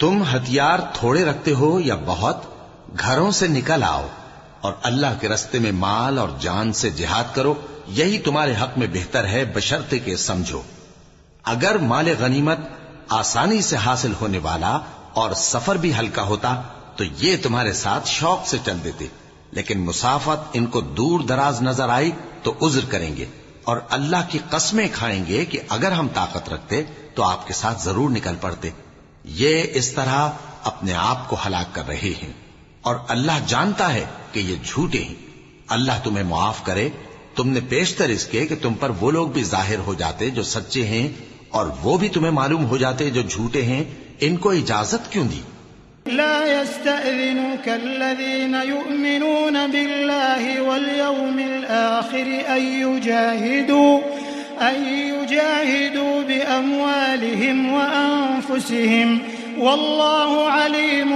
تم ہتھیار تھوڑے رکھتے ہو یا بہت، گھروں سے نکل آؤ اور اللہ کے رستے میں مال اور جان سے جہاد کرو، یہی تمہارے حق میں بہتر ہے بشرتے کے سمجھو۔ اگر مال غنیمت آسانی سے حاصل ہونے والا اور سفر بھی ہلکا ہوتا، تو یہ تمہارے ساتھ شوق سے چل دیتے۔ لیکن مسافت ان کو دور دراز نظر آئی تو عذر کریں گے اور اللہ کی قسمیں کھائیں گے کہ اگر ہم طاقت رکھتے تو آپ کے ساتھ ضرور نکل پڑتے۔ یہ اس طرح اپنے آپ کو ہلاک کر رہے ہیں اور اللہ جانتا ہے کہ یہ جھوٹے ہیں۔ اللہ تمہیں معاف کرے۔ تم نے پیشتر اس کے کہ تم پر وہ لوگ بھی ظاہر ہو جاتے جو سچے ہیں اور وہ بھی تمہیں معلوم ہو جاتے جو جھوٹے ہیں۔ ان کو اجازت کیوں دی؟ لا يستأذنك الذين يؤمنون بالله واليوم الآخر أن يجاهدوا أن يجاهدوا بأموالهم وأنفسهم والله عليم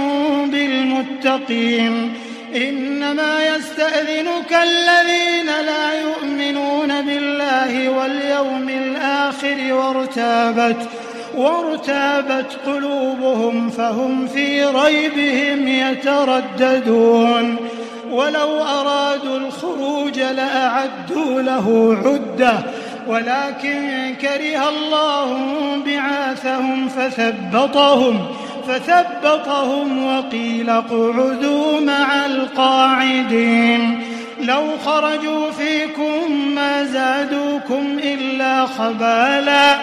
بالمتقين إنما يستأذنك الذين لا يؤمنون بالله واليوم الآخر وارتابت وارتابت قلوبهم فهم في ريبهم يترددون ولو أرادوا الخروج لأعدوا له عدة ولكن كره الله بعاثهم فثبطهم فثبطهم وقيل اقعدوا مع القاعدين لو خرجوا فيكم ما زادوكم إلا خبالا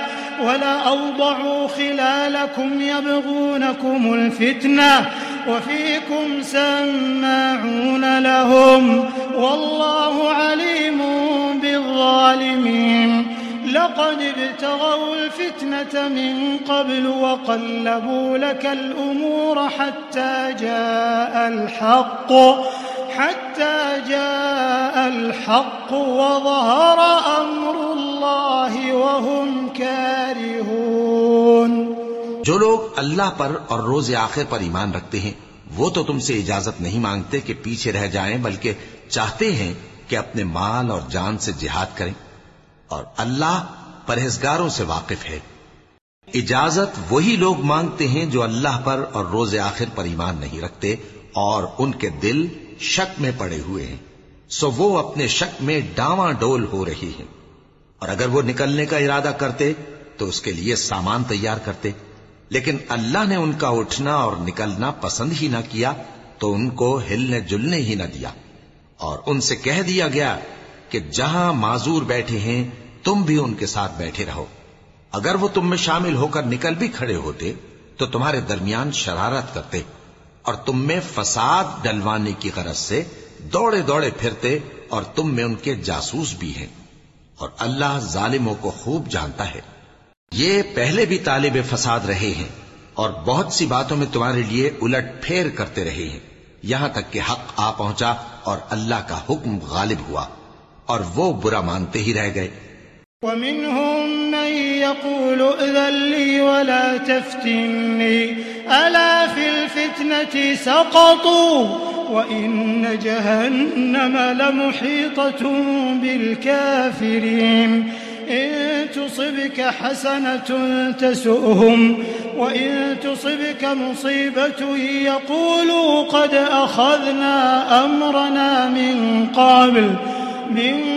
ولا أوضعوا خلالكم يبغونكم الفتنة وفيكم سماعون لهم والله لقد ابتغوا الفتنة من قبل وقلبوا لك الأمور حتى جاء الحق، حتى جاء الحق وظهر أمر الله وهم كارهون. جو لوگ اللہ پر اور روز آخر پر ایمان رکھتے ہیں، وہ تو تم سے اجازت نہیں مانگتے کہ پیچھے رہ جائیں، بلکہ چاہتے ہیں کہ اپنے مال اور جان سے جہاد کریں۔ اور اللہ پرہیزگاروں سے واقف ہے۔ اجازت وہی لوگ مانگتے ہیں جو اللہ پر اور روز آخر پر ایمان نہیں رکھتے اور ان کے دل شک میں پڑے ہوئے ہیں۔ سو وہ اپنے شک میں ڈاواں ڈول ہو رہی ہیں۔ اور اگر وہ نکلنے کا ارادہ کرتے تو اس کے لیے سامان تیار کرتے۔ لیکن اللہ نے ان کا اٹھنا اور نکلنا پسند ہی نہ کیا تو ان کو ہلنے جلنے ہی نہ دیا۔ اور ان سے کہہ دیا گیا کہ جہاں معذور بیٹھے ہیں تم بھی ان کے ساتھ بیٹھے رہو۔ اگر وہ تم میں شامل ہو کر نکل بھی کھڑے ہوتے، تو تمہارے درمیان شرارت کرتے اور تم میں فساد ڈلوانے کی غرض سے دوڑے دوڑے پھرتے اور تم میں ان کے جاسوس بھی ہیں۔ اور اللہ ظالموں کو خوب جانتا ہے۔ یہ پہلے بھی طالب فساد رہے ہیں اور بہت سی باتوں میں تمہارے لیے الٹ پھیر کرتے رہے ہیں۔ یہاں تک کہ حق آ پہنچا اور اللہ کا حکم غالب ہوا اور وہ برا مانتے ہی رہ گئے۔ ومنهم من يقول اذن لي ولا تفتني، ألا في الفتنة سقطوا وإن جهنم لمحيطة بالكافرين. إن تصبك حسنة تسؤهم، وإن تصبك مصيبة يقولوا قد أخذنا أمرنا من قبل، من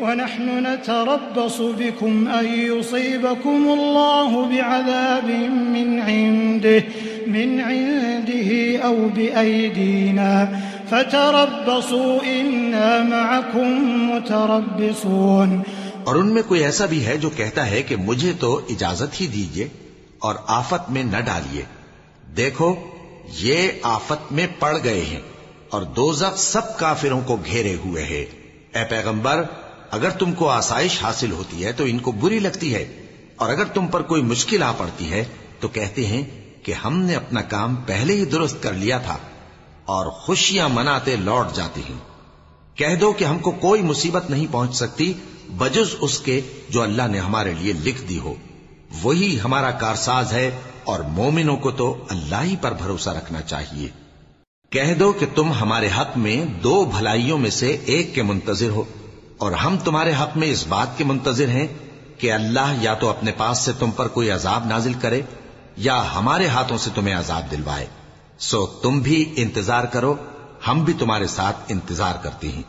ونحن نتربص بكم أن يصيبكم الله بعذاب من عنده من عنده أو بأيدينا. فتربصوا، إنا معكم متربصون. اور ان میں کوئی ایسا بھی ہے جو کہتا ہے کہ مجھے تو اجازت ہی دیجیے اور آفت میں نہ ڈالیے۔ دیکھو، یہ آفت میں پڑ گئے ہیں اور دوزخ سب کافروں کو گھیرے ہوئے ہے۔ اے پیغمبر اگر تم کو آسائش حاصل ہوتی ہے تو ان کو بری لگتی ہے، اور اگر تم پر کوئی مشکل آ پڑتی ہے تو کہتے ہیں کہ ہم نے اپنا کام پہلے ہی درست کر لیا تھا اور خوشیاں مناتے لوٹ جاتے ہیں۔ کہہ دو کہ ہم کو کوئی مصیبت نہیں پہنچ سکتی، بجز اس کے جو اللہ نے ہمارے لیے لکھ دی ہو۔ وہی ہمارا کارساز ہے اور مومنوں کو تو اللہ ہی پر بھروسہ رکھنا چاہیے۔ کہہ دو کہ تم ہمارے حق میں دو بھلائیوں میں سے ایک کے منتظر ہو۔ اور ہم تمہارے حق میں اس بات کے منتظر ہیں کہ اللہ یا تو اپنے پاس سے تم پر کوئی عذاب نازل کرے یا ہمارے ہاتھوں سے تمہیں عذاب دلوائے۔ سو تم بھی انتظار کرو، ہم بھی تمہارے ساتھ انتظار کرتے ہیں۔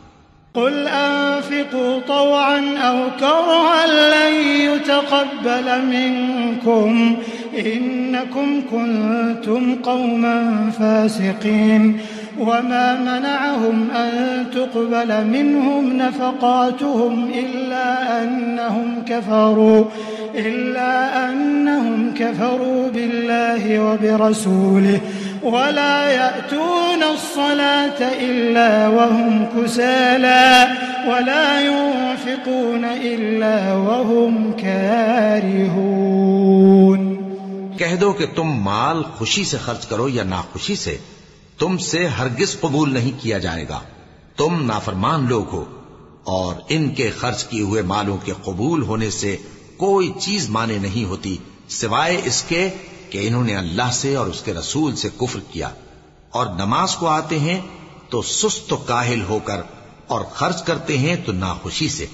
قل أنفقوا طوعا أو كرها لن يتقبل منكم إنكم كنتم قوما فاسقين وما منعهم أن تقبل منهم نفقاتهم إلا أنهم كفروا، إلا أنهم كفروا بالله وبرسوله، ولا يأتون الصلاة إلا وهم كسالى، ولا ينفقون إلا وهم كارهون۔ کہہ دو کہ تم مال خوشی سے خرچ کرو یا ناخوشی سے تم سے ہرگز قبول نہیں کیا جائے گا۔ تم نافرمان لوگ ہو اور ان کے خرچ کیے ہوئے مالوں کے قبول ہونے سے کوئی چیز مانے نہیں ہوتی، سوائے اس کے کہ انہوں نے اللہ سے اور اس کے رسول سے کفر کیا۔ اور نماز کو آتے ہیں تو سست و کاہل ہو کر اور خرچ کرتے ہیں تو ناخوشی سے۔